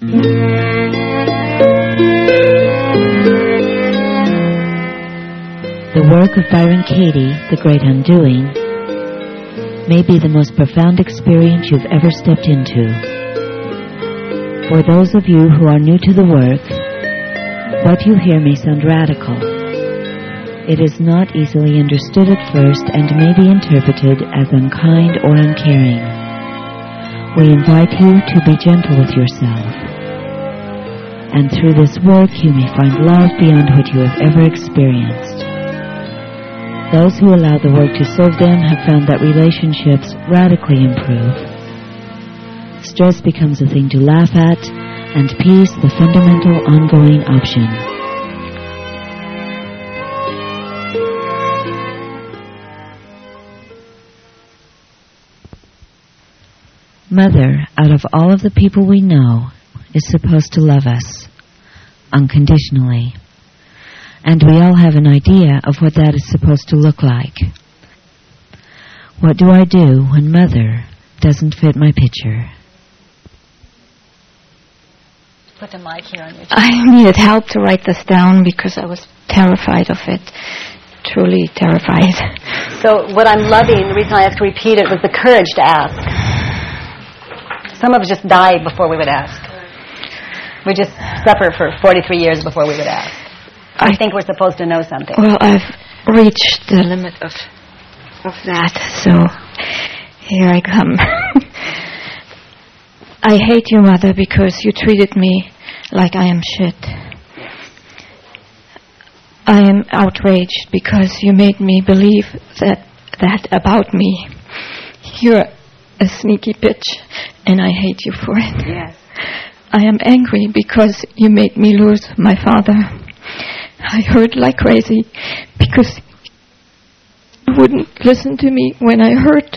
The work of Byron Katie, The Great Undoing, may be the most profound experience you've ever stepped into. For those of you who are new to the work, what you hear may sound radical. It is not easily understood at first and may be interpreted as unkind or uncaring. We invite you to be gentle with yourself. And through this work you may find love beyond what you have ever experienced. Those who allow the work to serve them have found that relationships radically improve. Stress becomes a thing to laugh at, and peace the fundamental ongoing option. Mother, out of all of the people we know, is supposed to love us unconditionally. And we all have an idea of what that is supposed to look like. What do I do when mother doesn't fit my picture? Put the mic here on your I needed help to write this down because I was terrified of it. Truly terrified. So what I'm loving, the reason I asked to repeat it was the courage to ask. Some of us just died before we would ask. We just suffer for 43 years before we would ask. I think we're supposed to know something. Well, I've reached the limit of of that, so here I come. I hate you, Mother, because you treated me like I am shit. I am outraged because you made me believe that that about me. You're a sneaky bitch, and I hate you for it. Yes. I am angry because you made me lose my father. I hurt like crazy because you wouldn't listen to me when I hurt.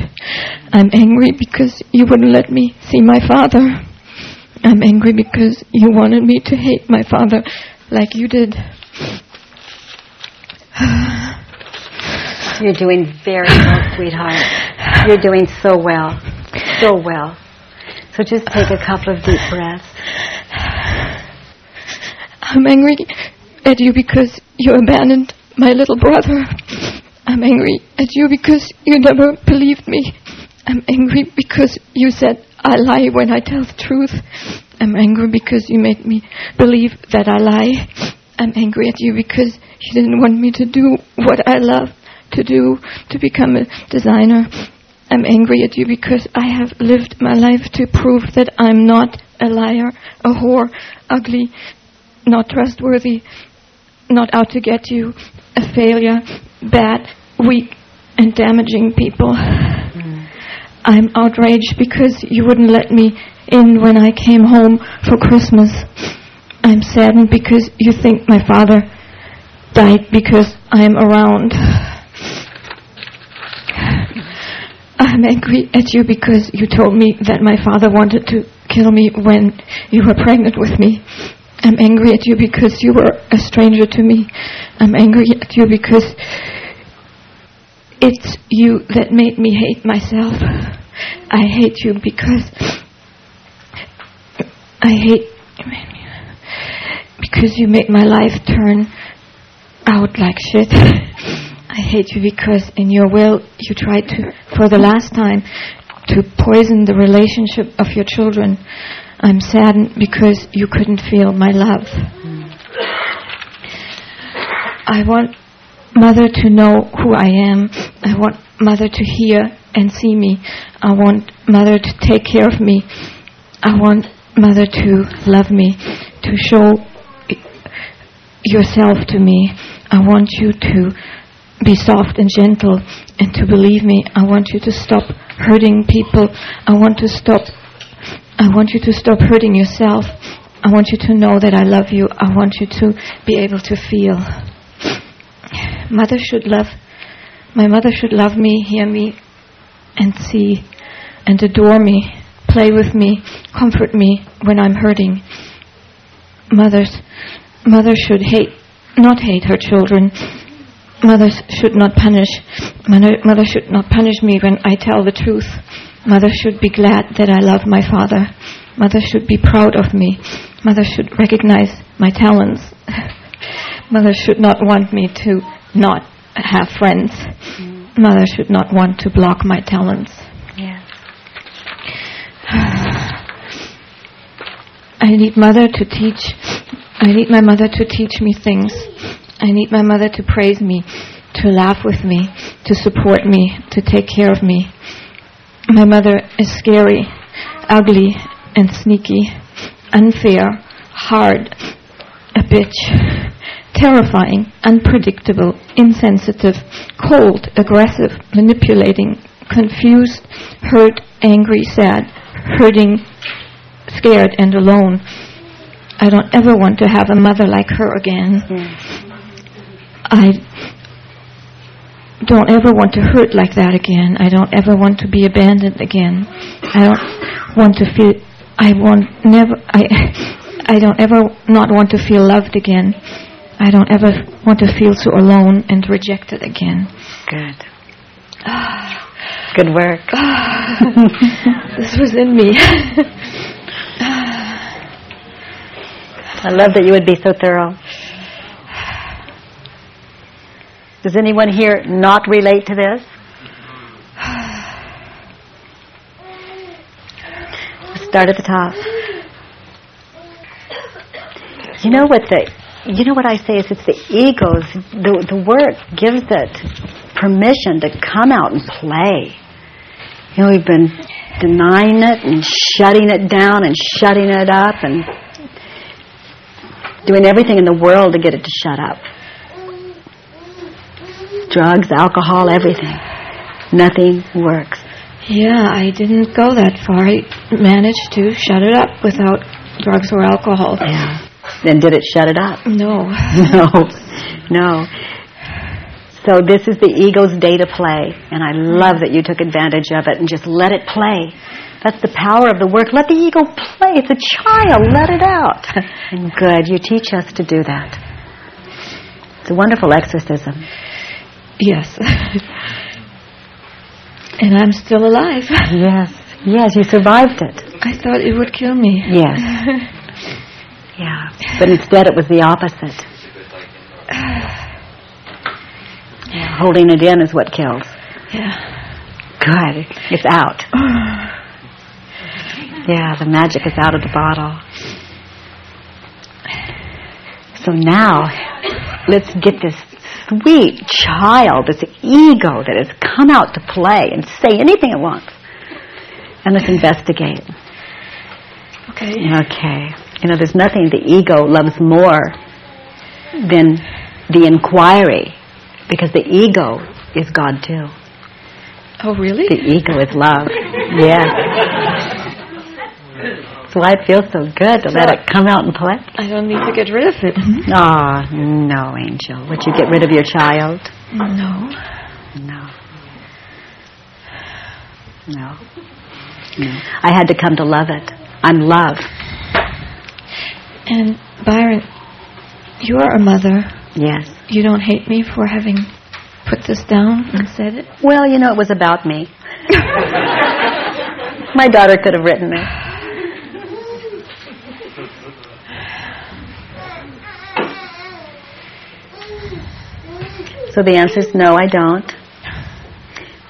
I'm angry because you wouldn't let me see my father. I'm angry because you wanted me to hate my father like you did. You're doing very well, sweetheart. You're doing so well. So well. So just take a couple of deep breaths. I'm angry at you because you abandoned my little brother. I'm angry at you because you never believed me. I'm angry because you said I lie when I tell the truth. I'm angry because you made me believe that I lie. I'm angry at you because you didn't want me to do what I love to do, to become a designer. I'm angry at you because I have lived my life to prove that I'm not a liar, a whore, ugly, not trustworthy, not out to get you, a failure, bad, weak, and damaging people. I'm outraged because you wouldn't let me in when I came home for Christmas. I'm saddened because you think my father died because I'm around. I'm angry at you because you told me that my father wanted to kill me when you were pregnant with me. I'm angry at you because you were a stranger to me. I'm angry at you because it's you that made me hate myself. I hate you because I hate because you made my life turn out like shit. I hate you because in your will you tried to, for the last time, to poison the relationship of your children. I'm saddened because you couldn't feel my love. I want Mother to know who I am. I want Mother to hear and see me. I want Mother to take care of me. I want Mother to love me, to show yourself to me. I want you to be soft and gentle and to believe me. I want you to stop hurting people. I want to stop I want you to stop hurting yourself. I want you to know that I love you. I want you to be able to feel. Mother should love my mother should love me, hear me and see and adore me, play with me, comfort me when I'm hurting. Mothers mother should hate not hate her children. Mothers should not punish. Mother, mother should not punish me when I tell the truth. Mother should be glad that I love my father. Mother should be proud of me. Mother should recognize my talents. Mother should not want me to not have friends. Mm. Mother should not want to block my talents. Yes. I need mother to teach. I need my mother to teach me things. I need my mother to praise me, to laugh with me, to support me, to take care of me. My mother is scary, ugly, and sneaky, unfair, hard, a bitch, terrifying, unpredictable, insensitive, cold, aggressive, manipulating, confused, hurt, angry, sad, hurting, scared, and alone. I don't ever want to have a mother like her again. Hmm. I don't ever want to hurt like that again. I don't ever want to be abandoned again. I don't want to feel. I want never. I. I don't ever not want to feel loved again. I don't ever want to feel so alone and rejected again. Good. Good work. this was in me. I love that you would be so thorough. Does anyone here not relate to this? Start at the top. You know what the you know what I say is it's the ego's the the work gives it permission to come out and play. You know, we've been denying it and shutting it down and shutting it up and doing everything in the world to get it to shut up. Drugs, alcohol, everything. Nothing works. Yeah, I didn't go that far. I managed to shut it up without drugs or alcohol. Yeah. Then did it shut it up? No. No. No. So this is the ego's day to play, and I love that you took advantage of it and just let it play. That's the power of the work. Let the ego play. It's a child. Let it out. and good. You teach us to do that. It's a wonderful exorcism. Yes. and I'm still alive. Yes. Yes, you survived it. I thought it would kill me. Yes. Yeah. But instead it was the opposite. Yeah, holding it in is what kills. Yeah. Good. It's out. Yeah, the magic is out of the bottle. So now, let's get this sweet child, this ego that has come out to play and say anything it wants. And let's investigate. Okay. Okay. You know, there's nothing the ego loves more than the inquiry because the ego is God too. Oh, really? The ego is love. Yes. That's why it feels so good to let it come out and play. I don't need to get rid of it. Oh, no, Angel. Would you get rid of your child? No. No. No. No. I had to come to love it. I'm love. And Byron, you are a mother. Yes. You don't hate me for having put this down and said it? Well, you know, it was about me. My daughter could have written it. So the answer is no, I don't.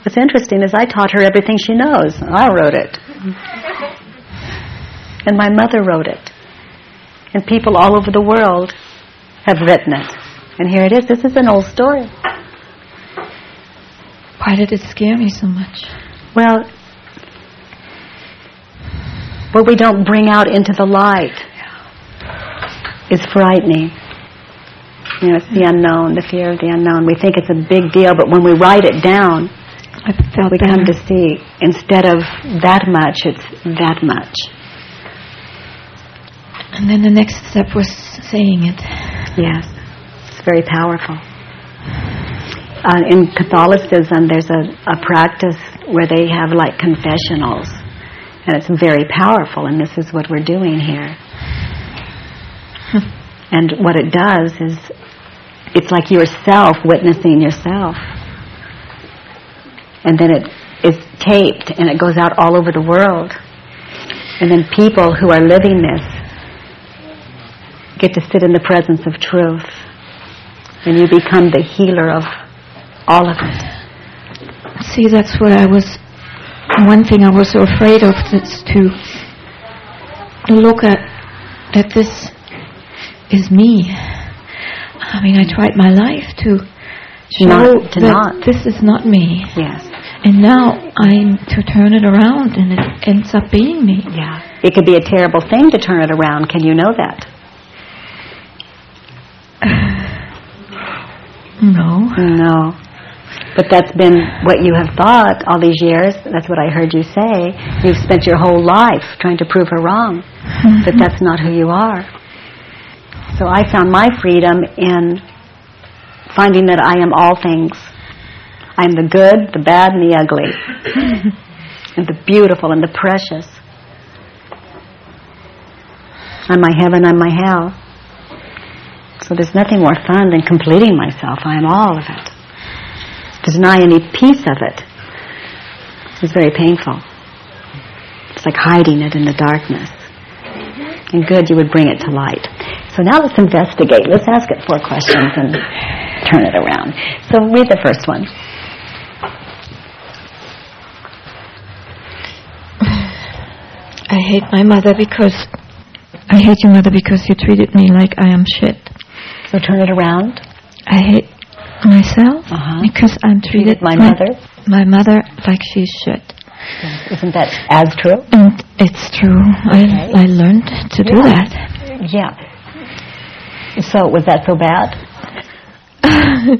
What's interesting is I taught her everything she knows. I wrote it. And my mother wrote it. And people all over the world have written it. And here it is. This is an old story. Why did it scare me so much? Well, what we don't bring out into the light is frightening. You know, it's the unknown, the fear of the unknown. We think it's a big deal, but when we write it down, we come to see instead of that much, it's that much. And then the next step was saying it. Yes, it's very powerful. Uh, in Catholicism, there's a, a practice where they have like confessionals, and it's very powerful, and this is what we're doing here. And what it does is, it's like yourself witnessing yourself. And then it is taped, and it goes out all over the world. And then people who are living this get to sit in the presence of truth. And you become the healer of all of it. See, that's what I was. One thing I was so afraid of is to look at that this is me. I mean, I tried my life to show Not- to that not. this is not me, Yes. and now I'm to turn it around, and it ends up being me. Yeah. It could be a terrible thing to turn it around. Can you know that? No. No. But that's been what you have thought all these years. That's what I heard you say. You've spent your whole life trying to prove her wrong. But that's not who you are. So I found my freedom in finding that I am all things. I am the good, the bad, and the ugly. and the beautiful and the precious. I'm my heaven, I'm my hell. So there's nothing more fun than completing myself. I am all of it. To deny any piece of it is very painful. It's like hiding it in the darkness. And good, you would bring it to light. So now let's investigate. Let's ask it four questions and turn it around. So read the first one. I hate my mother because I hate your mother because you treated me like I am shit. So turn it around. I hate myself Uh-huh. because I'm treated my my, mother? my mother like she's shit. Isn't that as true? And it's true. Okay. I I learned to do that. Yeah. So was that so bad?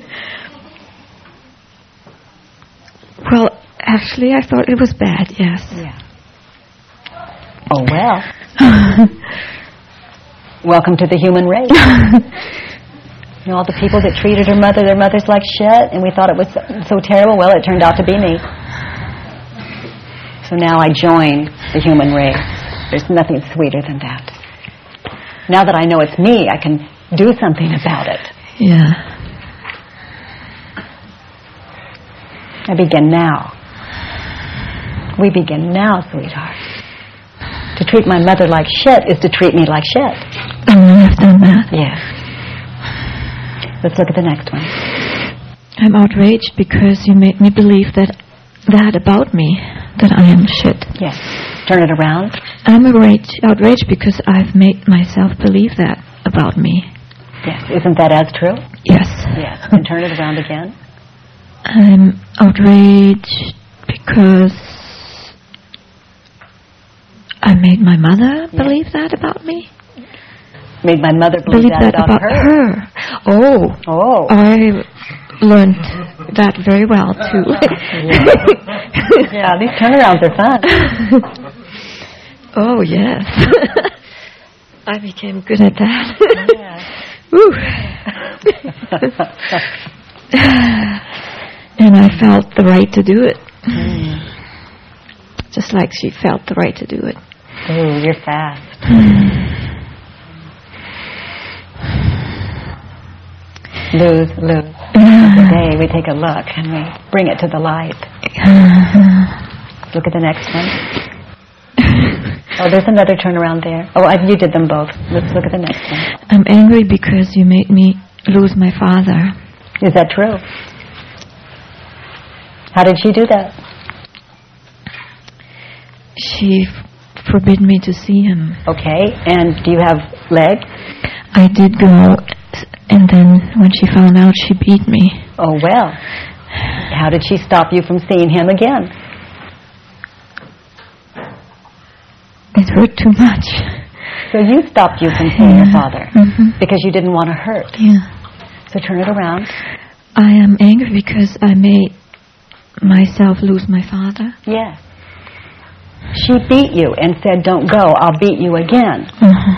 Well, actually, I thought it was bad. Yes. Yeah. Oh well. Welcome to the human race. You know, all the people that treated her mother, their mothers like shit, and we thought it was so, so terrible. Well, it turned out to be me. So now I join the human race. There's nothing sweeter than that. Now that I know it's me, I can do something about it. Yeah. I begin now. We begin now, sweetheart. To treat my mother like shit is to treat me like shit. I know I've done that. Yes. Let's look at the next one. I'm outraged because you made me believe that that about me, that I am shit. Yes. Turn it around. I'm outraged, outraged because I've made myself believe that about me. Yes. Isn't that as true? Yes. Yes. And turn it around again. I'm outraged because I made my mother believe that about me. Made my mother believe, Believe that about her. Oh, Oh. I learned that very well too. yeah, these turnarounds are fun. oh yes, I became good at that. Woo. and I felt the right to do it, just like she felt the right to do it. Ooh, you're fast. lose, lose. Today we take a look and we bring it to the light. Look at the next one. Oh, there's another turnaround there. Oh, I, you did them both. Let's look at the next one. I'm angry because you made me lose my father. Is that true? How did she do that? She f- forbid me to see him. Okay, and do you have leg? I did go, and then when she found out, she beat me. Oh, well. How did she stop you from seeing him again? It hurt too much. So you stopped you from seeing your Yeah. father Mhm. because you didn't want to hurt. Yeah. So turn it around. I am angry because I made myself lose my father. Yes. She beat you and said, don't go, I'll beat you again. Uh-huh.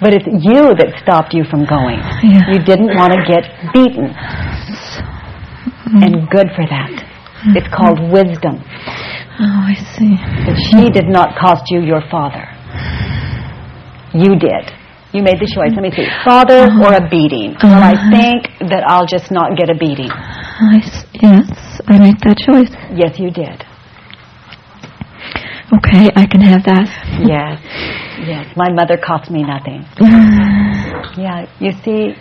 But it's you that stopped you from going. Yeah. You didn't want to get beaten. And good for that. It's called wisdom. Oh, I see. But she did not cost you your father. You did. You made the choice. Let me see. Father or a beating? Well, I Uh-huh. think that I'll just not get a beating. I s- yes, I made that choice. Yes, you did. Okay, I can have that. Yes. Yes. My mother cost me nothing. Yeah. You see,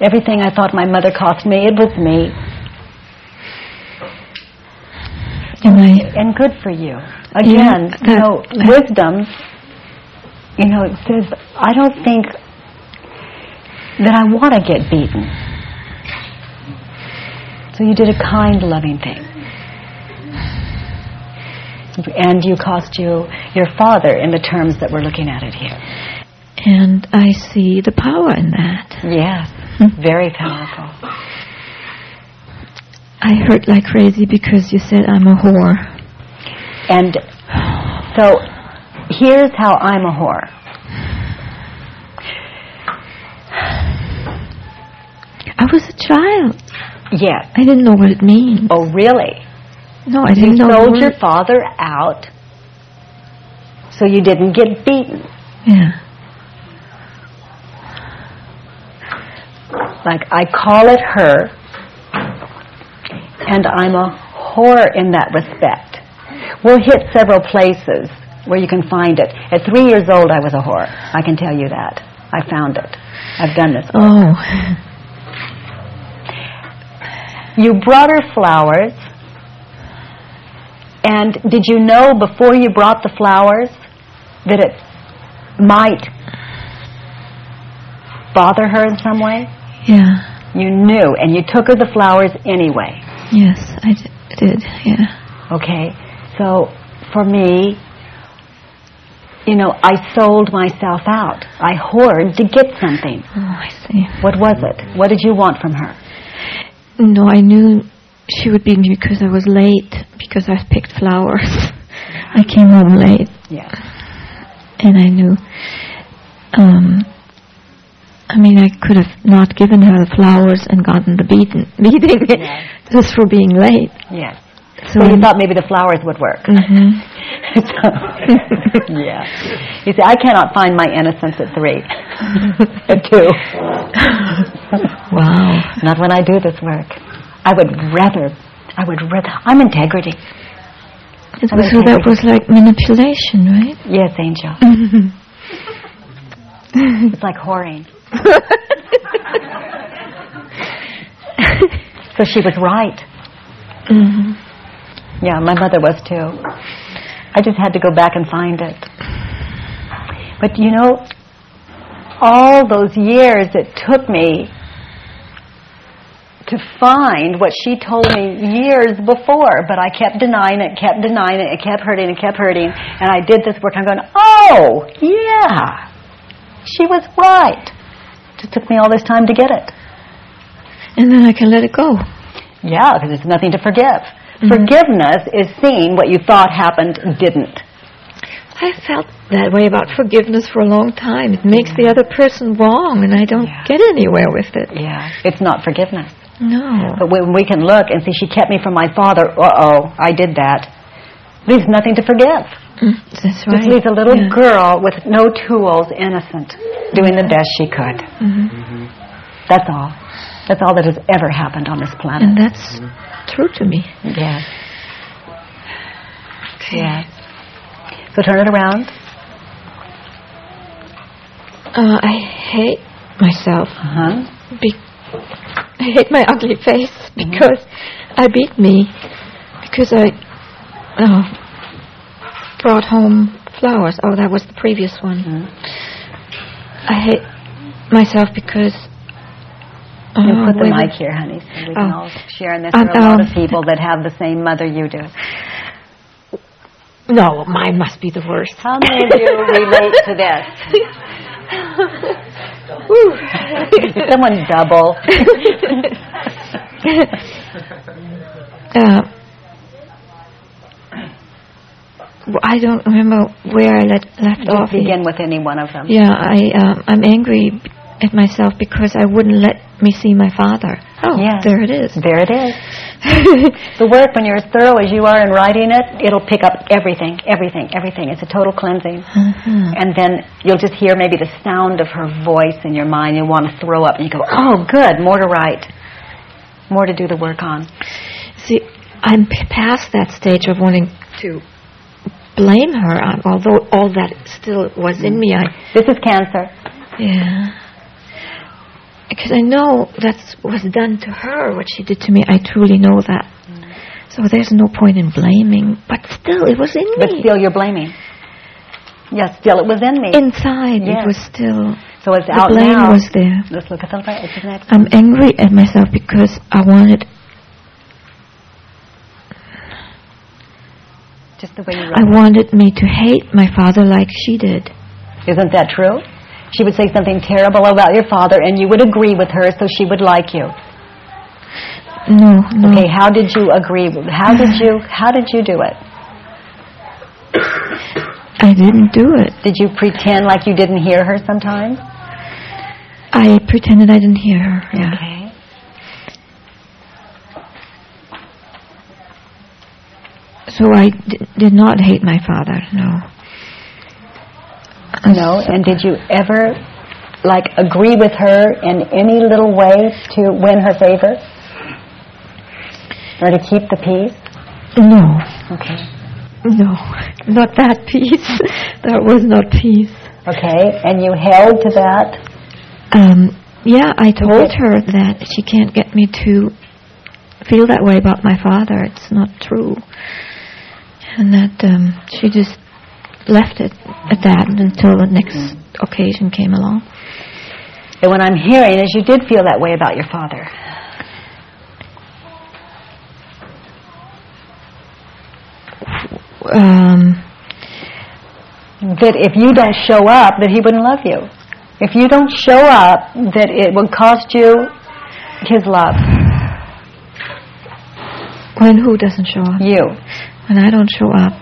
everything I thought my mother cost me, it was me. And I, And good for you. Again, Yeah, you know, wisdom, you know, it says, I don't think that I want to get beaten. So you did a kind, loving thing. And you cost you your father in the terms that we're looking at it here. and I see the power in that. Yes, Hmm. very powerful. I hurt like crazy because you said I'm a whore. And so here's how I'm a whore. I was a child. Yes. I didn't know what it means. Oh, really? No, I You didn't know. the sold your father out so you didn't get beaten. Yeah. Like I call it her, and I'm a whore in that respect. We'll hit several places where you can find it. At three years old, I was a whore. I can tell you that. I found it. I've done this. Oh. You brought her flowers, and did you know before you brought the flowers that it might bother her in some way? Yeah. You knew, and you took her the flowers anyway. Yes, I d- did. Yeah. Okay? So, for me, you know, I sold myself out. I hoard to get something. Oh, I see. What was it? What did you want from her? No, I knew she would beat me because I was late because I picked flowers. I came home late, Yeah. and I knew. Um, I mean, I could have not given her the flowers and gotten the beaten, beating Yeah. just for being late. Yes. So So you thought maybe the flowers would work. Mhm. yeah. You see, I cannot find my innocence at three. at two. Wow. Not when I do this work. I would rather, I would rather, I'm integrity. It I was, so that was like manipulation, right? Yes, angel. It's like whoring. So she was right. hmm Yeah, my mother was too. I just had to go back and find it. But you know, all those years it took me to find what she told me years before, but I kept denying it, kept denying it, it kept hurting, it kept hurting, and I did this work. I'm going, oh, yeah, she was right. It took me all this time to get it. And then I can let it go. Yeah, because it's nothing to forgive. Mm-hmm. Forgiveness is seeing what you thought happened didn't. I felt that way about forgiveness for a long time. It makes the other person wrong, and I don't Yeah. get anywhere with it. Yeah, it's not forgiveness. No. But when we can look and see she kept me from my father, uh-oh, I did that, leaves nothing to forgive. Mm, That's right. Just leaves a little Yeah. girl with no tools, innocent, doing the best she could. Mhm. That's all. That's all that has ever happened on this planet. And planet. that's true to me. Yes. Okay. Yes. So turn it around. Uh, I hate myself. Uh-huh. Be- I hate my ugly face because I beat me because I uh, brought home flowers. Oh, that was the previous one. Mhm. I hate myself because. Uh, You put the mic here, honey, so we can Oh. all share in this. Um, a lot um, of people that have the same mother you do. No, mine must be the worst. How many of you relate to this? Someone double? uh, I don't remember where I let, left off. Begin with any one of them. Yeah, I um, I'm angry at myself because I wouldn't let me see my father. Oh, Yes. there it is. There it is. The work, when you're as thorough as you are in writing it, it'll pick up everything, everything, everything. It's a total cleansing. Mhm. And then you'll just hear maybe the sound of her voice in your mind. You'll want to throw up and you go, oh, good, more to write. More to do the work on. See, I'm past that stage of wanting to blame her, uh, although all that still was in me. I This is cancer. yeah, because I know that's was done to her. What she did to me, I truly know that. So there's no point in blaming, but still, it was in But me. still you're blaming. Yes, still it was in me. Inside, Yes. it was still so it's the out blame now. was there. Let's look at the right. I'm angry at myself because I wanted Just the way you I wrote. wanted me to hate my father like she did. Isn't that true? She would say something terrible about your father, and you would agree with her, so she would like you. No, no. Okay, how did you agree? with- How did you? How did you do it? I didn't do it. Did you pretend like you didn't hear her sometimes? I pretended I didn't hear her. Yeah. Okay. So I d- did not hate my father. No. No, and did you ever, like, agree with her in any little way to win her favor? Or to keep the peace? No. Okay. No. Not that peace. that was not peace. Okay, and you held to that? Um, yeah, I told Okay. her that she can't get me to feel that way about my father. It's not true. And that um, she just left it at that until the next occasion came along. And what I'm hearing is you did feel that way about your father. Um, That if you don't show up, that he wouldn't love you. If you don't show up, that it would cost you his love. when who doesn't show up? You. When I don't show up,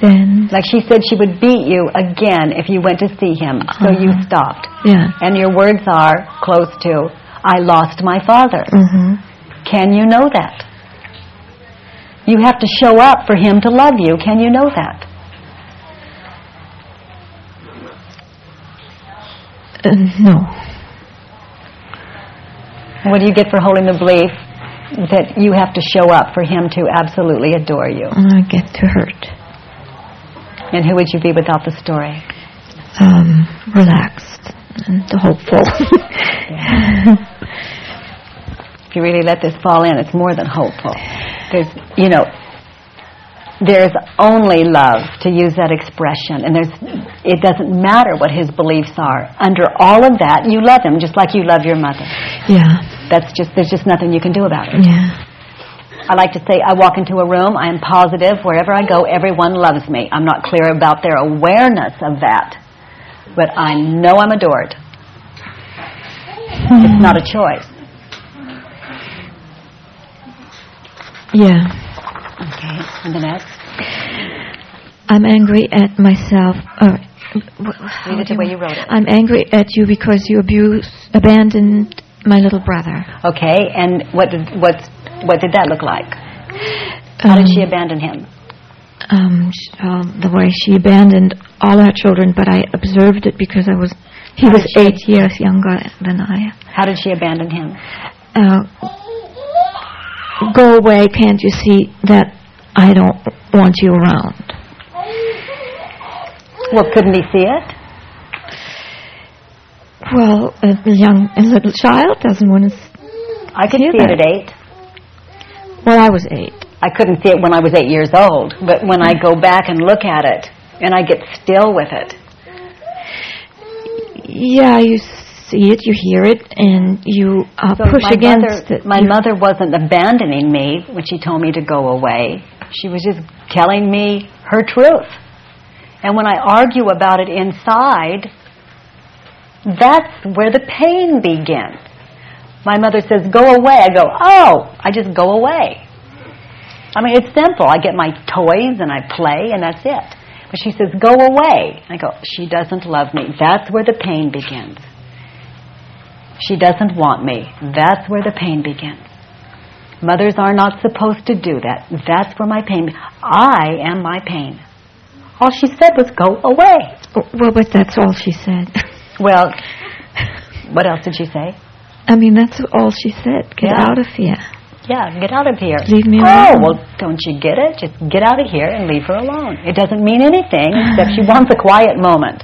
then Like she said she would beat you again if you went to see him, so you Uh-huh. stopped. yeah. And your words are close to, I lost my father. hmm Can you know that? You have to show up for him to love you. Can you know that? Uh, no. What do you get for holding the belief that you have to show up for him to absolutely adore you? I get to hurt. And who would you be without the story? Um, relaxed and hopeful. If you really let this fall in, it's more than hopeful. There's, you know, there's only love, to use that expression, and there's, it doesn't matter what his beliefs are. Under all of that, you love him just like you love your mother. yeah. That's just, there's just nothing you can do about it. Yeah. I like to say I walk into a room, I am positive wherever I go, everyone loves me. I'm not clear about their awareness of that, but I know I'm adored. It's not a choice. Yeah. Okay, and the next. I'm angry at myself. Uh, Read it the way you wrote it. I'm angry at you because you abused, abandoned my little brother. Okay, and what did what what did that look like? How did Um, she abandon him? Um, sh- um, the way she abandoned all our children, but I observed it because I was. He How was eight years younger than I. How did she abandon him? Uh, go away! Can't you see that I don't want you around? Well, couldn't he see it? Well, a young, a little child doesn't want to. I could see it that. at eight. Well, I was eight. I couldn't see it when I was eight years old, but when I go back and look at it, and I get still with it, Yeah, you see it, you hear it, and you uh, So push my against mother, it. My mother wasn't abandoning me when she told me to go away. She was just telling me her truth. And when I argue about it inside, that's where the pain begins. My mother says, go away. I go, oh, I just go away. I mean, it's simple. I get my toys and I play and that's it. But she says, go away. I go, she doesn't love me. That's where the pain begins. She doesn't want me. That's where the pain begins. Mothers are not supposed to do that. That's where my pain. I am my pain. All she said was go away. well, but that's all she said. Well, what else did she say? I mean, that's all she said. Get Yeah. out of here. Yeah, get out of here. Leave me oh, alone. well, don't you get it? Just get out of here and leave her alone. It doesn't mean anything except she wants a quiet moment.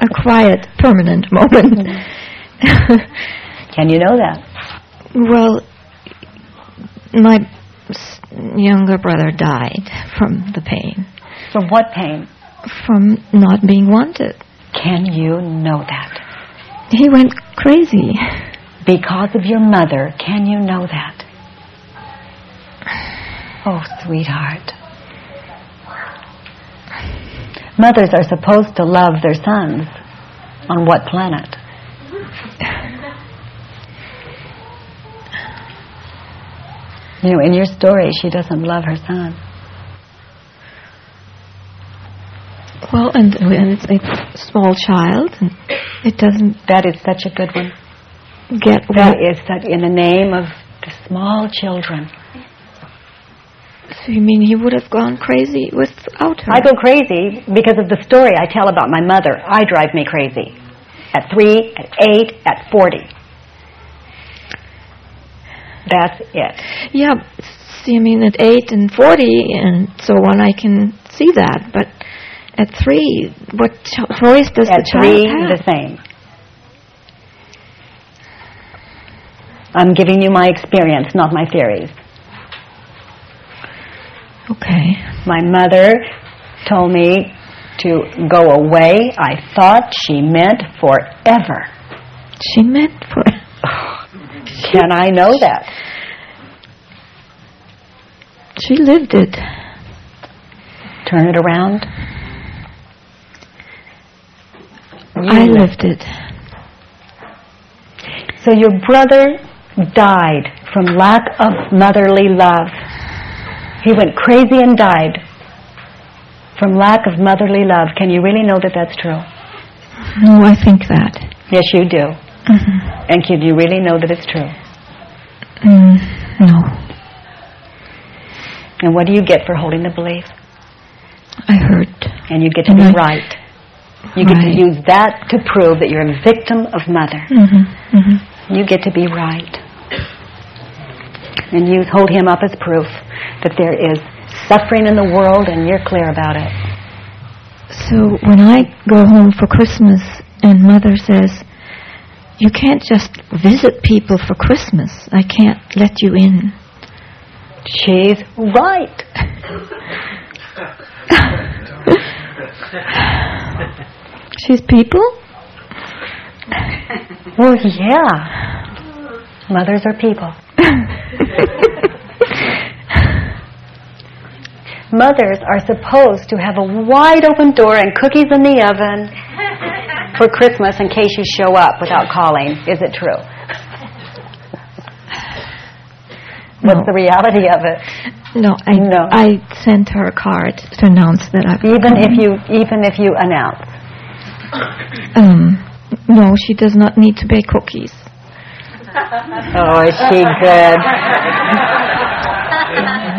A quiet, permanent moment. Mm-hmm. Can you know that? well, my younger brother died from the pain, From what pain? from not being wanted. Can you know that? He went crazy. Because of your mother, can you know that? Oh, sweetheart. Mothers are supposed to love their sons. On what planet? You know, in your story, she doesn't love her son. Well, and, and it's a small child, and it doesn't That is such a good one. get That is such, in the name of the small children. So you mean he would have gone crazy without her? I go crazy because of the story I tell about my mother. I drive me crazy. At three, at eight, at forty. That's it. Yeah, see, I mean, at 8 and 40 and so on, I can see that. But at 3, what cho- choice does At the child three, have? the same. I'm giving you my experience, not my theories. Okay. My mother told me to go away. I thought she meant forever. She meant for... Can I know that? She lived it. Turn it around. I You lived it. So your brother died from lack of motherly love. He went crazy and died from lack of motherly love. Can you really know that that's true? No, I think that. Yes, you do. Mm-hmm. And can you really know that it's true? Mm, no, And what do you get for holding the belief? I hurt. And you get to be Right. right. You get to use that to prove that you're a victim of mother. hmm hmm You get to be right. And you hold him up as proof that there is suffering in the world and you're clear about it. So when I go home for Christmas and Mother says, you can't just visit people for Christmas. I can't let you in. She's right. She's people? Well, yeah. Mothers are people. Mothers are supposed to have a wide open door and cookies in the oven for Christmas in case you show up without calling. Is it true? What's No. the reality of it? No, I, No. I sent her a card to announce that I've Even come. if you even if you announce. Um, no, she does not need to bake cookies. Oh, is she good?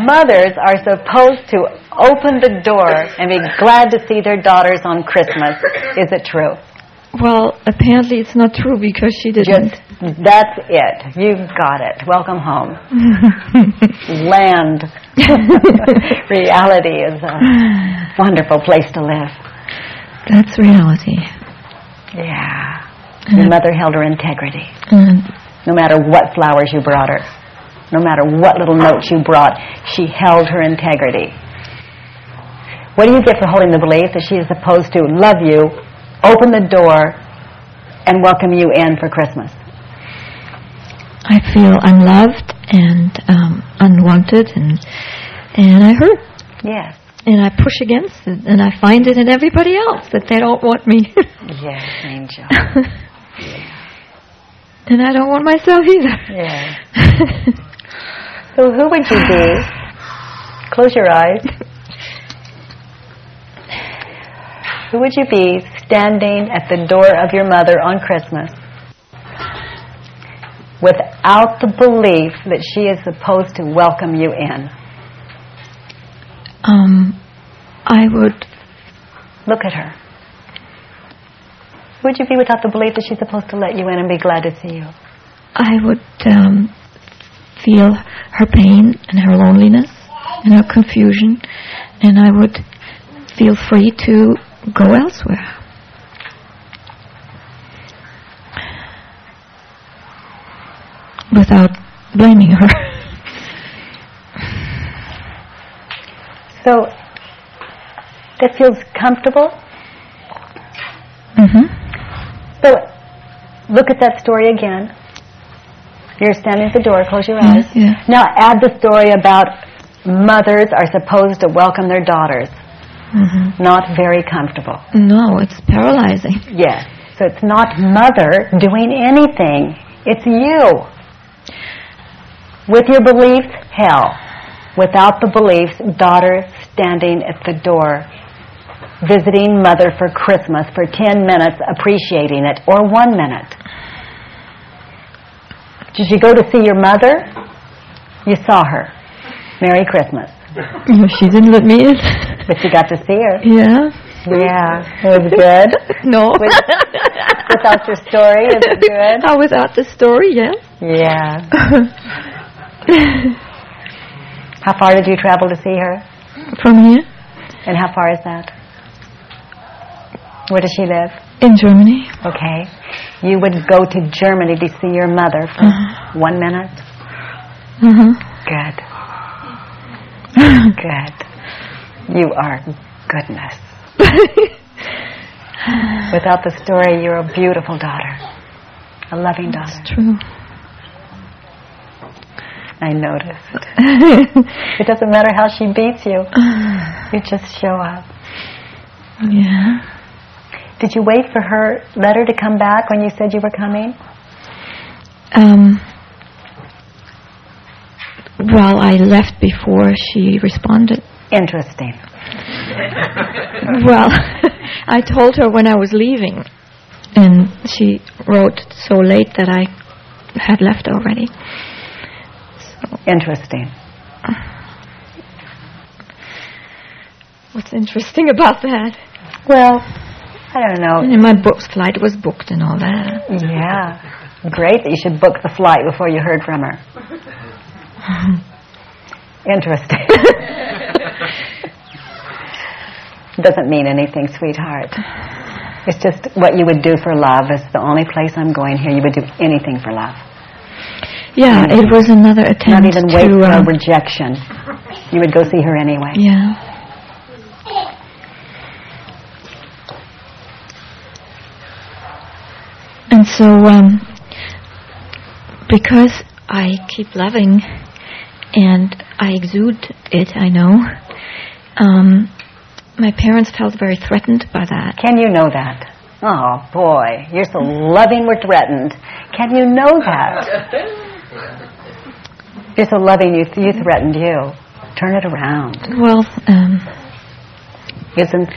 Mothers are supposed to open the door and be glad to see their daughters on Christmas. Is it true? Well, apparently it's not true because she didn't. Just that's it. You've got it. Welcome home. Land. Reality is a wonderful place to live. That's reality. Yeah. Uh-huh. Your mother held her integrity. And No matter what flowers you brought her, no matter what little notes you brought, she held her integrity. What do you get for holding the belief that she is supposed to love you, open the door, and welcome you in for Christmas? I feel I'm and um, unwanted, and and I hurt, Yes. and I push against it, and I find it in everybody else that they don't want me, Yes, angel. and I don't want myself either. Yes. So who would you be? Close your eyes. Who would you be standing at the door of your mother on Christmas without the belief that she is supposed to welcome you in? um, I would Look at her. Who would you be without the belief that she's supposed to let you in and be glad to see you? I would um, feel her pain and her loneliness and her confusion, and I would feel free to go elsewhere. Without blaming her. So that feels comfortable. Mm-hmm. So look at that story again. You're standing at the door. Close your eyes. yeah. Now add the story about mothers are supposed to welcome their daughters. hmm Not very comfortable. No, it's paralyzing. Yes. So it's not mother doing anything. It's you. With your beliefs, hell. Without the beliefs, daughter standing at the door, visiting mother for Christmas for 10 minutes, appreciating it, or one minute. Did you go to see your mother? You saw her. Merry Christmas. She didn't let me in. But you got to see her. yeah. Yeah. It was good. No. With- without your story, is it good? Oh, without the story, yes. Yeah. How far did you travel to see her? From here, And how far is that? Where does she live? In Germany. Okay. You would go to Germany to see your mother for Uh-huh. one minute? Uh-huh. Good. Good. You are goodness. Without the story, you're a beautiful daughter. A loving daughter. True. I noticed. It doesn't matter how she beats you. You just show up. yeah. Did you wait for her letter to come back when you said you were coming? Um, well, I left before she responded. Interesting. Well, I told her when I was leaving, and she wrote so late that I had left already. So, Interesting. what's interesting about that? Well, I don't know. And my book's flight was booked and all that. Yeah. Great that you should book the flight before you heard from her. Interesting. Doesn't mean anything, sweetheart. It's just what you would do for love. It's the only place I'm going here. You would do anything for love. Yeah, it was another Not attempt even wait to. for a um, rejection. You would go see her anyway. yeah. And so, um, because I keep loving and I exude it, I know, um, my parents felt very threatened by that. Can you know that? Oh boy, you're so loving we're threatened. Can you know that? You're so loving you, you threatened you. Turn it around. Well, um, Isn't,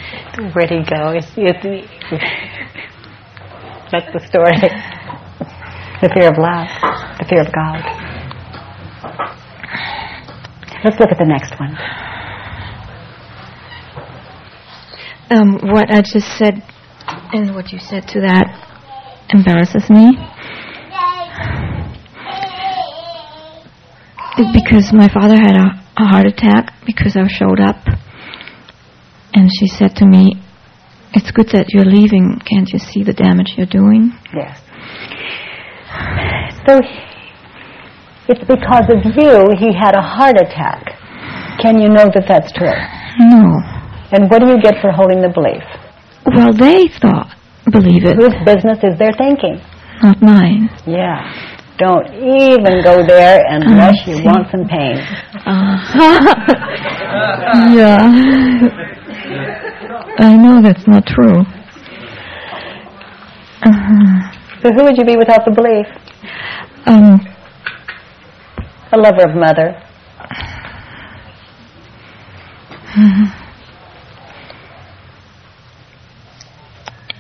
where'd he go? It's, it's, that's the story. The fear of love, the fear of God. Let's look at the next one. um, what I just said and what you said to that embarrasses me. Because my father had a, a heart attack because I showed up. And she said to me, It's good that you're leaving. Can't you see the damage you're doing? Yes. So it's because of you he had a heart attack. Can you know that that's true? No. And what do you get for holding the belief? Well, they thought, believe it, Whose business is their thinking? not mine. Yeah. Don't even go there unless you want some pain. Uh, yeah. I know that's not true. Uh, So who would you be without the belief? um, A lover of mother.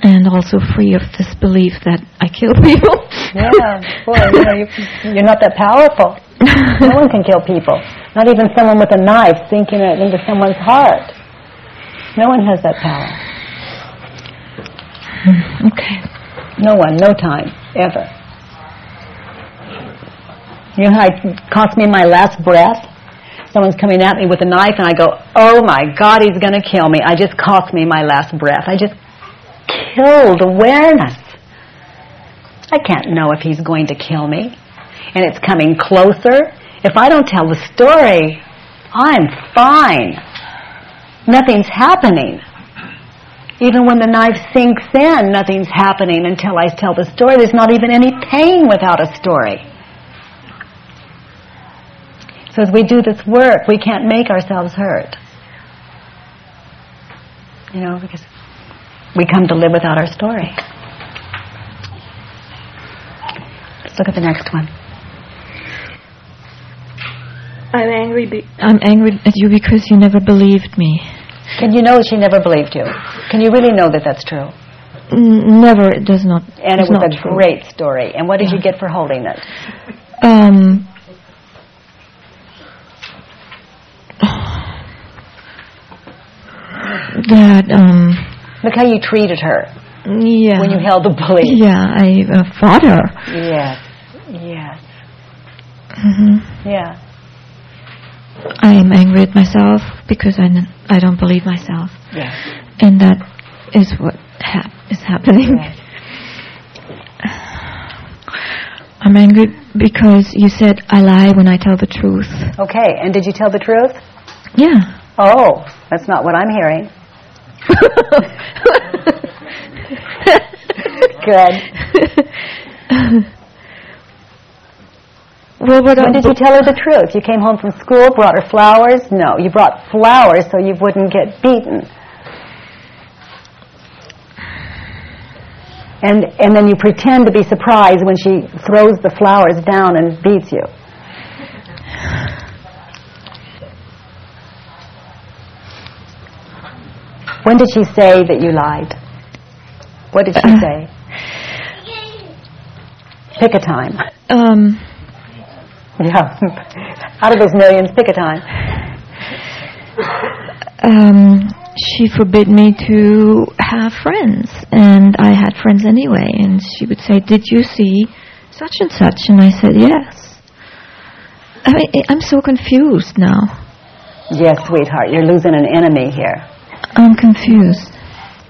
and also free of this belief that I kill people. Yeah, boy, you know, you, you're not that powerful. No one can kill people. Not even someone with a knife sinking it into someone's heart. No one has that power. Hmm, okay. No one, no time, ever. You know how it cost me my last breath? Someone's coming at me with a knife and I go, oh my God, he's going to kill me. I just cost me my last breath. I just killed awareness. I can't know if he's going to kill me. And it's coming closer. If I don't tell the story, I'm fine. Nothing's happening. Even when the knife sinks in, nothing's happening until I tell the story. There's not even any pain without a story. So as we do this work, we can't make ourselves hurt. You know, because we come to live without our story. Let's look at the next one. I'm angry. Be- I'm angry at you because you never believed me. Can you know she never believed you? Can you really know that that's true? Never. It does not. And it was a true. great story. And what did yeah. you get for holding it? Um. That um. Look how you treated her. Yeah. When you held the bully. Yeah, I uh, fought her. Yes. Yes. Mm-hmm. Yeah. I am angry at myself because I, n- I don't believe myself. Yes. And that is what hap- is happening. Yes. I'm angry because you said I lie when I tell the truth. Okay. And did you tell the truth? Yeah. Oh, that's not what I'm hearing. Good. well, what when did you tell her the truth? You came home from school, brought her flowers? No, you brought flowers so you wouldn't get beaten. And, and then you pretend to be surprised when she throws the flowers down and beats you. When did she say that you lied? What did she say? Pick a time. Um, Yeah. Out of those millions, pick a time. um, she forbid me to have friends, and I had friends anyway. And she would say, "Did you see such and such?" And I said, "Yes." I mean, I'm so confused now. Yes, sweetheart, you're losing an enemy here. I'm confused.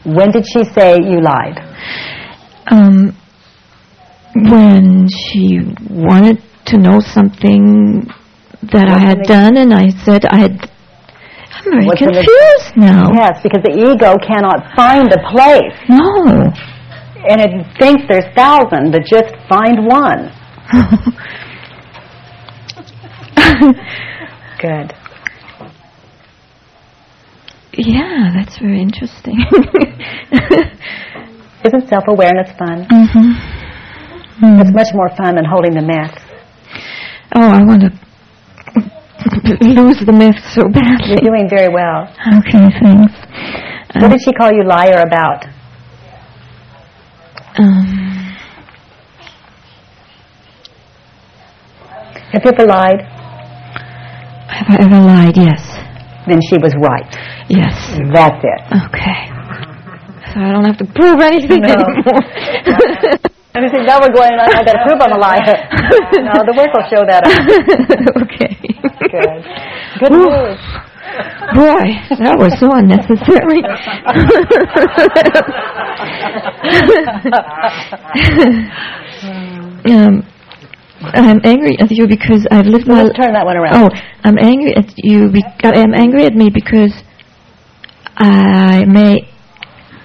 When did she say you lied? Um, when she wanted to know something that I had done, and I said I had. I'm very What's confused now. Yes, because the ego cannot find a place, No. and it thinks there's thousands, but just find one. Good. yeah, that's very interesting. Isn't self-awareness fun? hmm It's much more fun than holding the myths. Oh, I want to lose the myth so badly. You're doing very well. Okay, thanks. What did she call you liar about? Um, Have you ever lied? have I ever lied? Yes. Then she was right. Yes. That's it. Okay. So I don't have to prove anything No. anymore. And I think now we're going on, I gotta prove I'm a liar. no, the work will show that up. okay. Good. Good Ooh. news. Boy, that was so unnecessary. um, I'm angry at you because I've lived my. Let's turn that one around. Oh, I'm angry at you. Be- I'm angry at me because I may.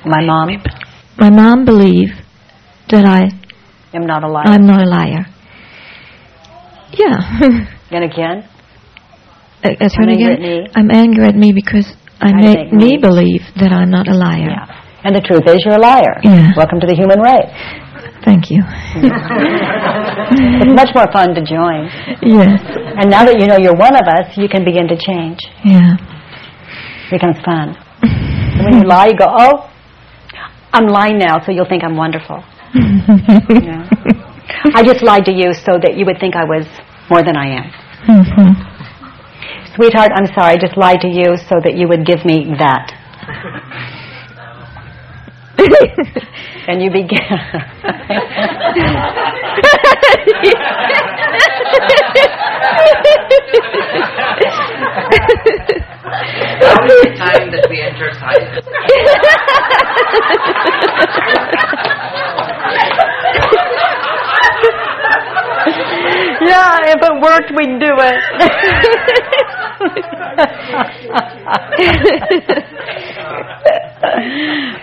My mom My mom believe that I am not a liar. I'm not a liar. Yeah. and again, Uh, uh, turn I'm angry again. at me. I'm angry at me because I I make make me me. believe that I'm not a liar. yeah. And the truth is you're a liar. Yeah. Welcome to the human race. Thank you. It's much more fun to join. yes. And now that you know you're one of us, you can begin to change. Yeah. It becomes fun. And when you lie, you go, oh, I'm lying now, so you'll think I'm wonderful. Yeah. I just lied to you so that you would think I was more than I am. Mhm. Sweetheart, I'm sorry, I just lied to you so that you would give me that. and you began. Now is the time that we enter silence. Yeah, if it worked, we'd do it.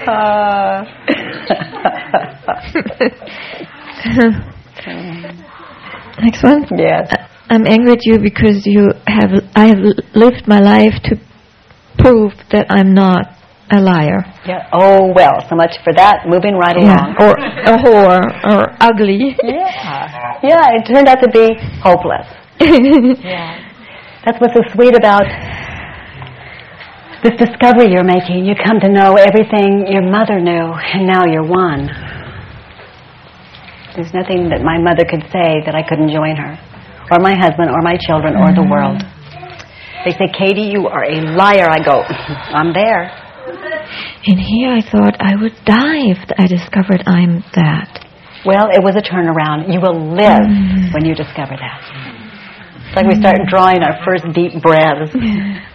uh, Next one. yes. I'm angry at you because you have I have lived my life to prove that I'm not a liar. Yeah. Oh well, so much for that. Moving right along. Or a whore or ugly. Yeah. Yeah. It turned out to be hopeless. Yeah. That's what's so sweet about this discovery you're making. You come to know everything your mother knew, and now you're one. There's nothing that my mother could say that I couldn't join her, or my husband, or my children, or the mm-hmm. world. They say, Katie, you are a liar. I go, I'm there. And here I thought I would die if I discovered I'm that. Well, it was a turnaround. You will live when you discover that. It's like we start drawing our first deep breaths.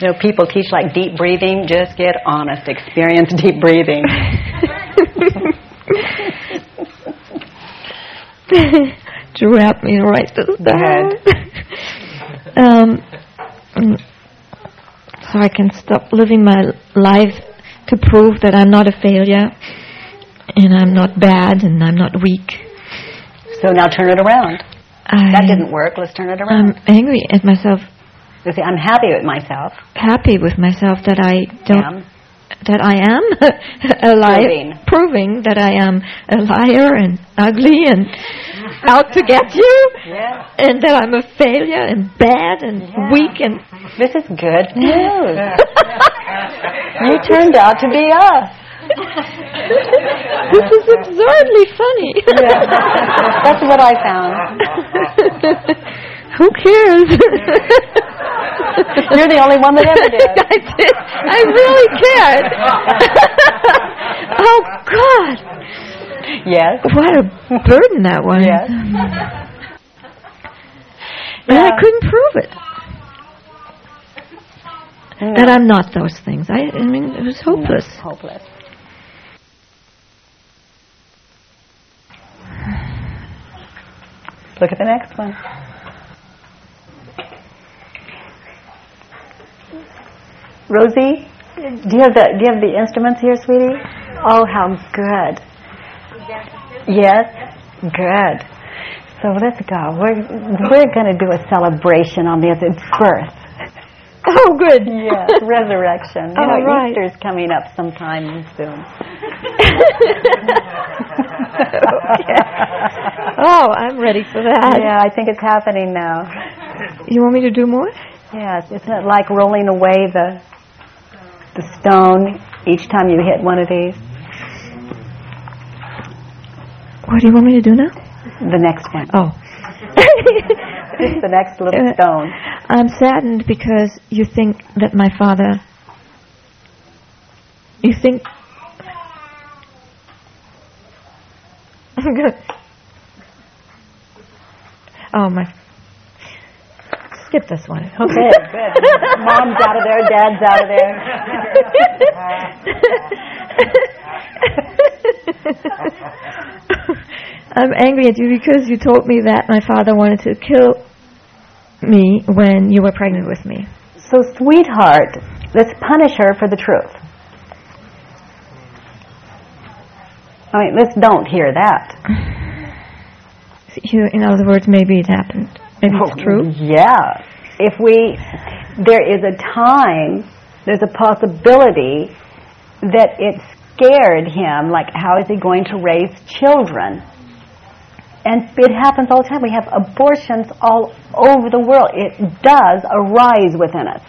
You know, people teach like deep breathing. Just get honest. Experience deep breathing. Drew helped me write this down. um, mm, so I can stop living my life to prove that I'm not a failure and I'm not bad and I'm not weak. So now turn it around. I, That didn't work. Let's turn it around. I'm angry at myself, You see, I'm happy with myself. happy with myself that I don't Am. That I am a liar, Proving. proving that I am a liar and ugly and out to get you, Yeah. and that I'm a failure and bad and Yeah. weak and This is good news. you turned out to be us. this is absurdly funny. That's what I found. Who cares? You're the only one that ever did. I did. I really cared. oh God! Yes. What a burden that was. Yes. And I couldn't prove it. Mm. That I'm not those things. I, I mean, it was hopeless. Mm, hopeless. Look at the next one. Rosie, do you have the do you have the instruments here, sweetie? Oh, how good. Yes, good. So let's go. We're we're going to do a celebration on this. It's birth. Oh, good. Yes, resurrection. You All know, right. Easter's coming up sometime soon. Oh, I'm ready for that. Yeah, I think it's happening now. You want me to do more? Yes, isn't it like rolling away the the stone each time you hit one of these? What do you want me to do now? The next one. Oh. Just the next little Uh, stone. I'm saddened because you think that my father. You think. Oh my. Skip this one. Okay, good. Mom's out of there, Dad's out of there. I'm angry at you because you told me that my father wanted to kill me when you were pregnant with me. So, sweetheart, let's punish her for the truth. I mean, let's don't hear that. You, in other words, maybe it happened. Maybe it's true. Yeah. If we, there is a time, there's a possibility that it scared him, like how is he going to raise children? And it happens all the time. We have abortions all over the world. It does arise within us.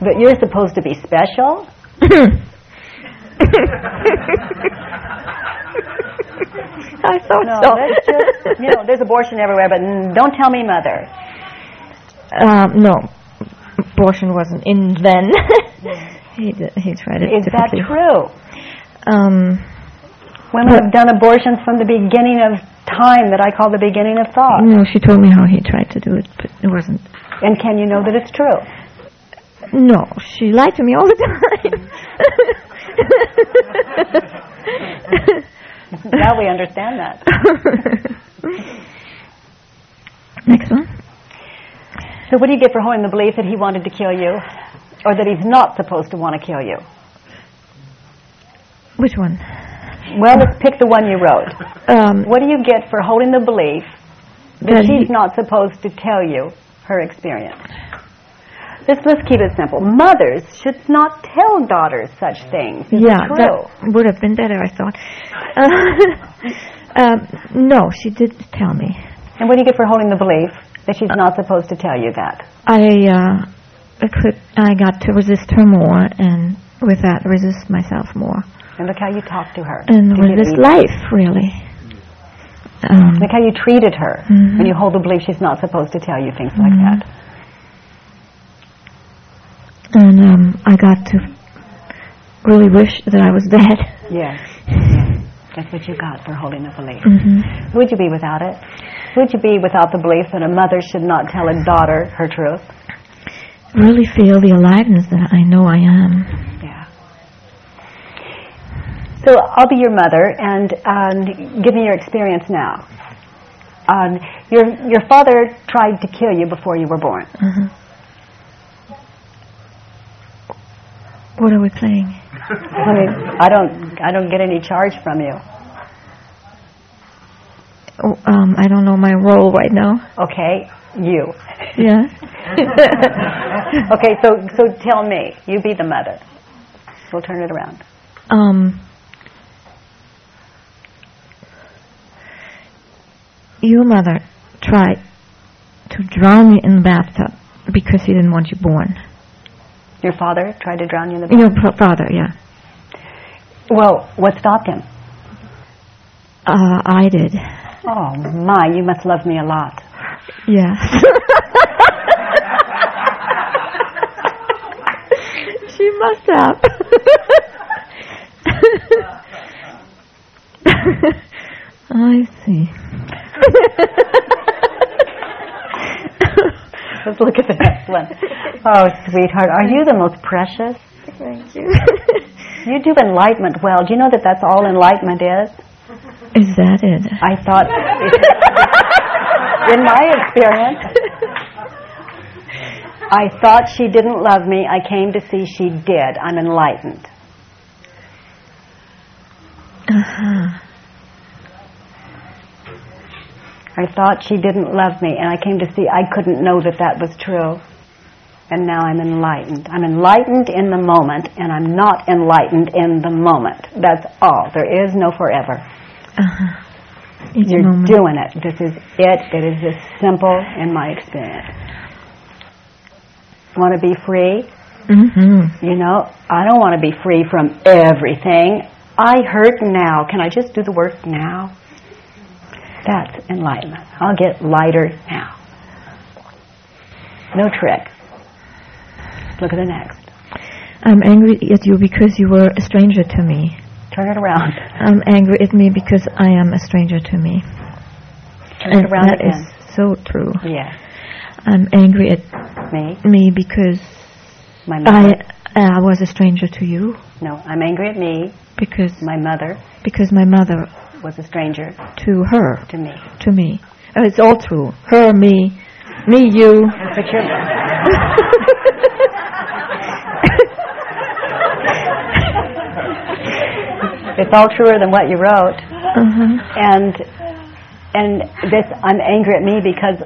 But you're supposed to be special. I thought No, so. that's just, you know, there's abortion everywhere, but mm, don't tell me mother. um, no, abortion wasn't in then. he did, he tried it Is that true? Um, Women have done abortions from the beginning of time that I call the beginning of thought. no, she told me how he tried to do it, but it wasn't. And can you know that it's true? No, she lied to me all the time. now we understand that. Next one. So what do you get for holding the belief that he wanted to kill you? Or that he's not supposed to want to kill you? Which one? Well, let's pick the one you wrote. Um, What do you get for holding the belief that That he- she's not supposed to tell you her experience? This, let's keep it simple. Mothers should not tell daughters such things. Is yeah, that would have been better, I thought. Uh, um, no, she did tell me. And what do you get for holding the belief that she's not supposed to tell you that? I uh, I could I got to resist her more, and with that, resist myself more, And look how you talk to her. and to resist life really. Um, Look how you treated her Mhm. when you hold the belief she's not supposed to tell you things like Mhm. that. And um, I got to really wish that I was dead. Yes. yes. That's what you got for holding the belief. hmm would you be without it? Would you be without the belief that a mother should not tell a daughter her truth? Really feel the aliveness that I know I am. Yeah. So I'll be your mother, and give me your experience now. Um, your your father tried to kill you before you were born. uh What are we playing? I mean, I don't I don't get any charge from you. Oh, um, I don't know my role right now. Okay, you. Yeah. okay, so so tell me, you be the mother. We'll turn it around. Um, your mother tried to drown you in the bathtub because he didn't want you born. Your father tried to drown you in the Your pro- father, yeah. Well, what stopped him? Uh, I did. Oh my, you must love me a lot. Yeah. she must have. I see. Let's look at the next one. Oh, sweetheart, are you the most precious? Thank you. You do enlightenment well. Do you know that that's all enlightenment is? Is that it? I thought, in my experience, I thought she didn't love me. I came to see she did. I'm enlightened. Uh-huh. I thought she didn't love me, and I came to see I couldn't know that that was true. And now I'm enlightened. I'm enlightened in the moment, and I'm not enlightened in the moment. That's all. There is no forever. Uh-huh. You're moment. doing it. This is it. It is this simple in my experience. Want to be free? Mm-hmm. You know, I don't want to be free from everything. I hurt now. Can I just do the work now? That's enlightenment. I'll get lighter now. No trick. Look at the next. I'm angry at you because you were a stranger to me. Turn it around. I'm angry at me because I am a stranger to me. Turn And it around that is again. so true. Yes. I'm angry at Me, me because my I. I was a stranger to you. No, I'm angry at me. Because My mother because my mother was a stranger to her to me. to me. It's all true. Her, me, me, you. But you're, it's all truer than what you wrote. Uh-huh. And and this I'm angry at me because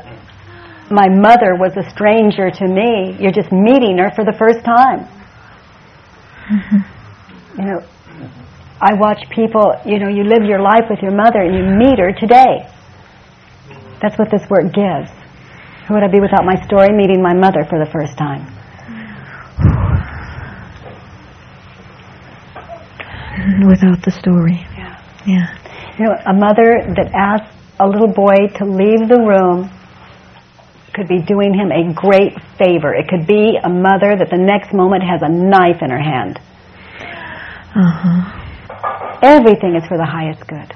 my mother was a stranger to me. You're just meeting her for the first time. You know, I watch people, you know, you live your life with your mother and you meet her today. That's what this work gives. Who would I be without my story meeting my mother for the first time? Without the story. Yeah. Yeah. You know, a mother that asks a little boy to leave the room could be doing him a great favor. It could be a mother that the next moment has a knife in her hand. Uh-huh. Everything is for the highest good.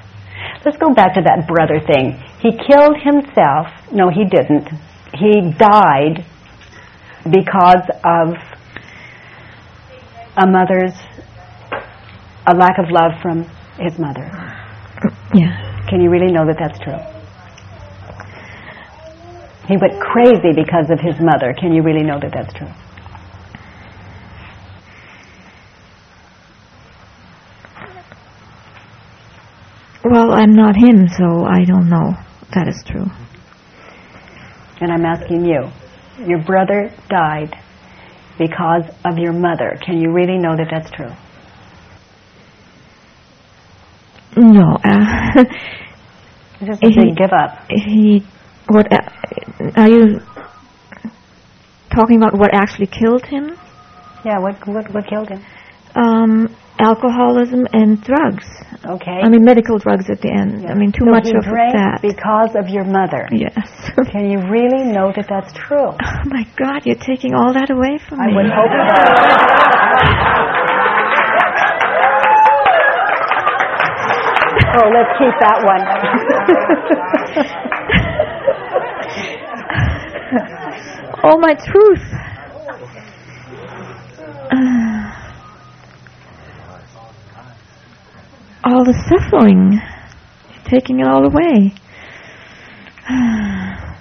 Let's go back to that brother thing. He killed himself. No, he didn't. He died because of a mother's, a lack of love from his mother. Yeah. Can you really know that that's true? He went crazy because of his mother. Can you really know that that's true? Well, I'm not him, so I don't know. That is true. And I'm asking you, your brother died because of your mother. Can you really know that that's true? No. Uh, Just He- give up. he. What? Uh, are you talking about what actually killed him? Yeah, what, what, what killed him? Um, alcoholism and drugs. Okay. I mean, medical drugs at the end. I mean, too so much of that. because of your mother. yes. Can you really know that that's true? oh my God, you're taking all that away from I me. I would hope so. oh, let's keep that one. all my truth. Uh, all the suffering. Taking it all away.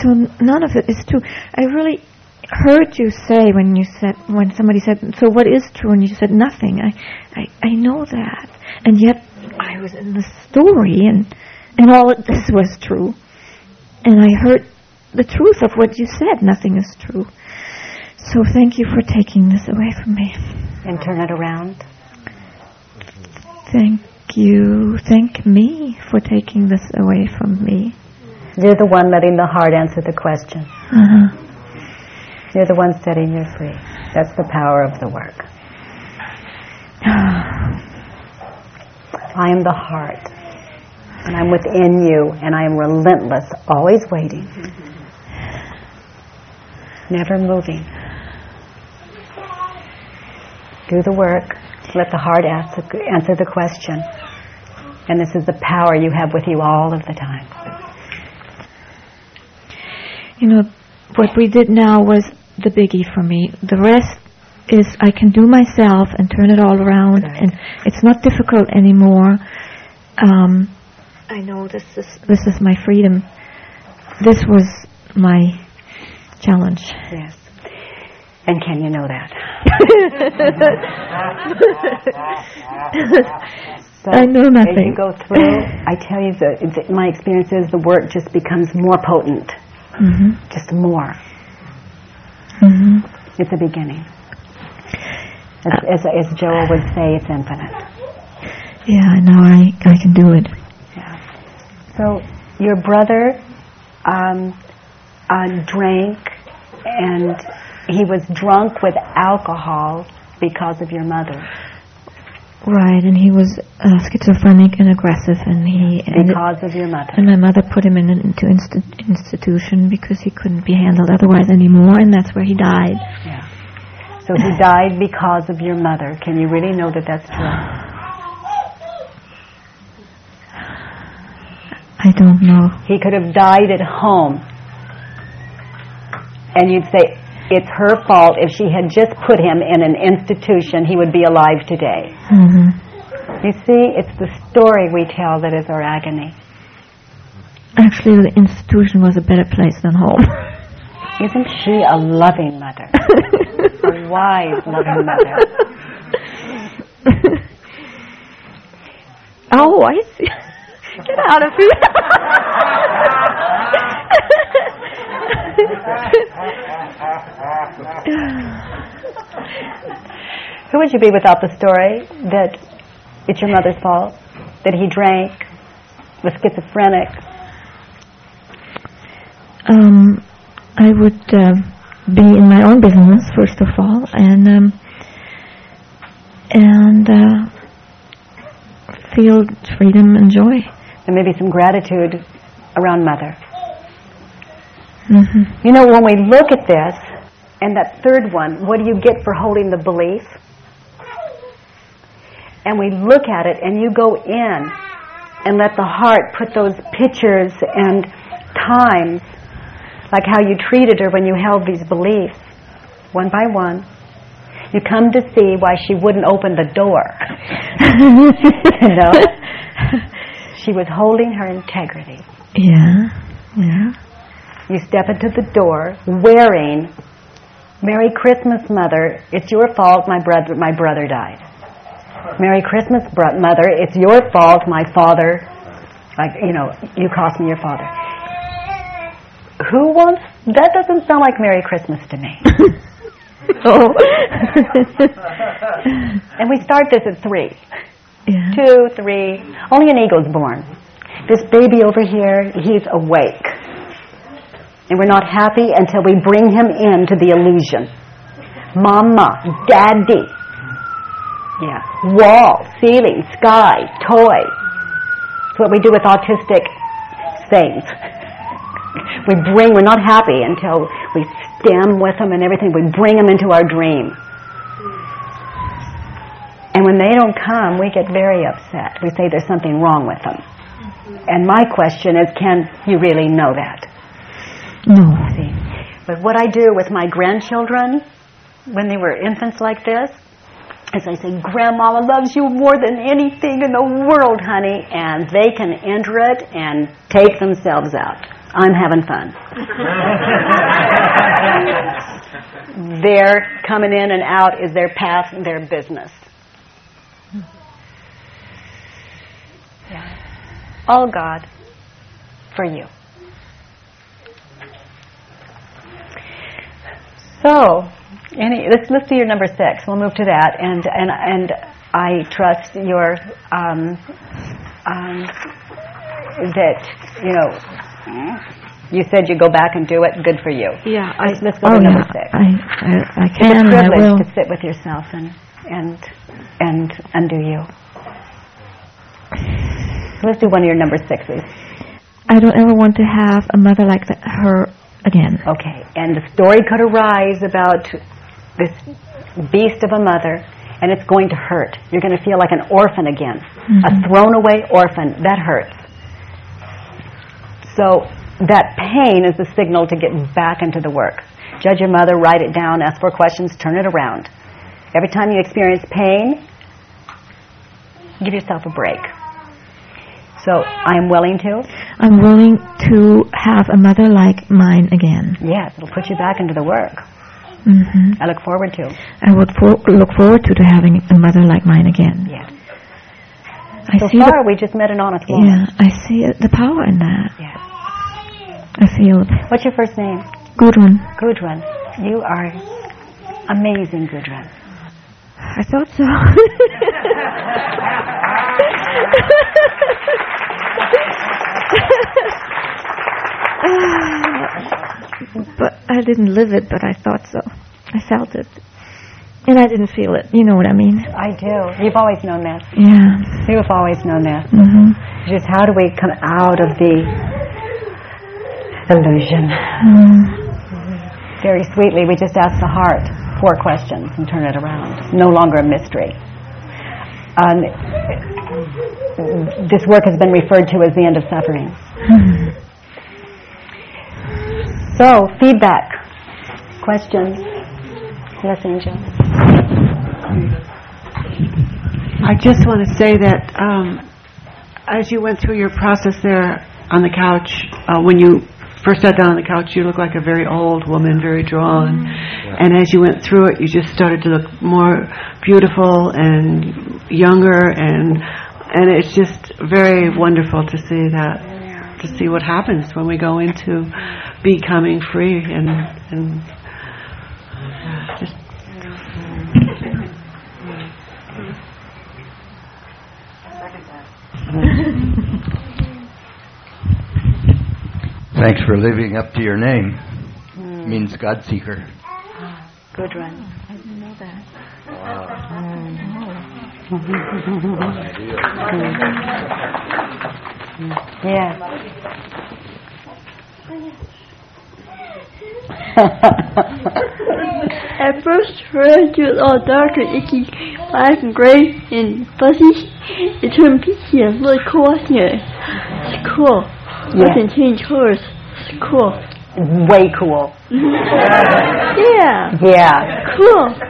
so none of it is true. I really heard you say when you said when somebody said, "So what is true?" and you said nothing. I, I, I know that, and yet I was in the story, and and all of this was true, and I heard the truth of what you said. Nothing is true. So thank you for taking this away from me. And turn it around. Thank you. Thank me for taking this away from me. You're the one letting the heart answer the question. Uh-huh. You're the one setting you free. That's the power of the work. I am the heart. And I'm within you, and I am relentless, always waiting. Never moving. Do the work. Let the heart ask the, answer the question. And this is the power you have with you all of the time. You know, what we did now was the biggie for me. The rest is I can do myself and turn it all around, Right. and it's not difficult anymore. Um, I know this is this is my freedom. This was my challenge. Yes. And can you know that? So I know As nothing. you go through, I tell you, the, the, my experience is the work just becomes more potent, hmm just more. hmm It's a beginning. As, as, as Joel would say, it's infinite. Yeah, I know I I can do it. Yeah. So your brother um, uh, drank, and he was drunk with alcohol because of your mother. Right, and he was uh, schizophrenic and aggressive, and he Because of your mother. and my mother put him in an, into insti- institution because he couldn't be handled otherwise anymore, and that's where he died. Yeah. So he died because of your mother. Can you really know that that's true? I don't know. He could have died at home. And you'd say, it's her fault. If she had just put him in an institution, he would be alive today. hmm You see, it's the story we tell that is our agony. Actually, the institution was a better place than home. Isn't she a loving mother? a wise, loving mother. oh, I see. Get out of here. Who would you be without the story that it's your mother's fault, that he drank, was schizophrenic? um, I would uh, be in my own business first of all, and um, and uh, feel freedom and joy. And maybe some gratitude around mother. Hmm You know, when we look at this, and that third one, what do you get for holding the belief? and we look at it and you go in and let the heart put those pictures and times, like how you treated her when you held these beliefs, one by one, you come to see why she wouldn't open the door. you know? she was holding her integrity. Yeah. Yeah. You step into the door wearing Merry Christmas, Mother. It's your fault my brother my brother died. Merry Christmas, bro- Mother. It's your fault my father like you know, you cost me your father. Who wants that doesn't sound like Merry Christmas to me. Oh. and we start this at three. yeah. two, three. Only an eagle's born. This baby over here, he's awake. And we're not happy until we bring him into the illusion. Mama, daddy. Yeah. Wall, ceiling, sky, toy. It's what we do with autistic things. We bring, we're not happy until we stem with them and everything. We bring them into our dream. And when they don't come, we get very upset. We say there's something wrong with them. And my question is, can you really know that? No. See? But what I do with my grandchildren, when they were infants like this, is I say, Grandmama loves you more than anything in the world, honey. And they can enter it and take themselves out. I'm having fun. their coming in and out is their path and their business. Yeah. All God for you. So, any, let's let's do your number six. We'll move to that, and and and I trust your um, um, that you know. You said you go back and do it. Good for you. Yeah. Let's, let's go oh, to number yeah. six. I, I, I It's a and I privilege will. to sit with yourself and and and undo you. Let's do one of your number sixes. I don't ever want to have a mother like that, her again. Okay, and the story could arise about this beast of a mother, and it's going to hurt. You're going to feel like an orphan again, a mm-hmm. thrown away orphan. That hurts. So that pain is the signal to get back into the work. Judge your mother, write it down, ask four questions, turn it around. Every time you experience pain, give yourself a break. So I am willing to. I'm willing to have a mother like mine again. Yes, it'll put you back into the work. hmm I look forward to. I would for, look forward to, to having a mother like mine again. Yeah. I So see far, we just met an honest woman. yeah, I see it- the power in that. Yeah. I feel What's your first name? Gudrun. Gudrun. You are amazing, Gudrun. I thought so. but I didn't live it, but I thought so. I felt it. And I didn't feel it. You know what I mean? I do. You've always known that. Yeah. You've always known that. hmm Just how do we come out of the illusion? Very sweetly, we just ask the heart four questions and turn it around. It's no longer a mystery. Um, this work has been referred to as the end of suffering. So, feedback, questions. Yes, Angel. I just want to say that um, as you went through your process there on the couch, uh, when you first sat down on the couch, you looked like a very old woman, very drawn. And as you went through it, you just started to look more beautiful and younger, and and it's just very wonderful to see that, to see what happens when we go into becoming free and and just Thanks for living up to your name. Hmm. Means God seeker. Good run. Yeah. I first heard you all dark and icky black and gray and fuzzy. It turned peachy and really cool, wasn't? It's cool. Yeah. Can change colors. It's cool. Way cool. Yeah, Yeah. cool.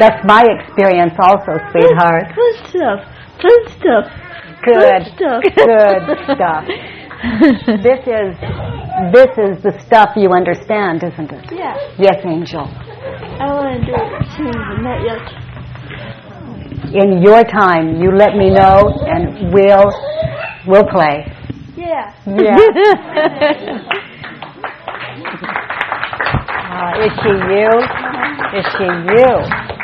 That's my experience also, sweetheart. Good stuff. Good stuff. Good. Fun stuff. Good stuff. This is this is the stuff you understand, isn't it? Yeah. Yes, Angel. I want to do it soon, but not yet. In your time, you let me know, and we'll we'll play. Yeah. Yeah. Ah, is she you? Is she you?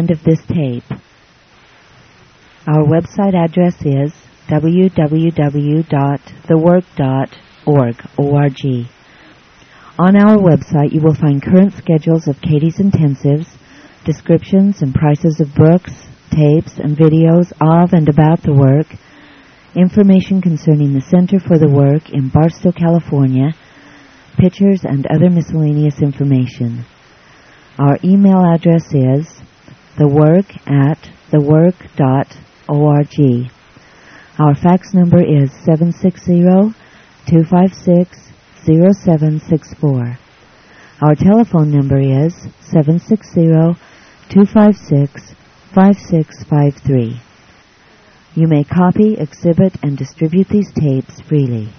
End of this tape. Our website address is www.thework.org. On our website, you will find current schedules of Katie's intensives, descriptions and prices of books, tapes, and videos of and about the work, information concerning the Center for the Work in Barstow, California, pictures, and other miscellaneous information. Our email address is thework at thework.org. Our fax number is 760-256-0764. Our telephone number is 760-256-5653. You may copy, exhibit, and distribute these tapes freely.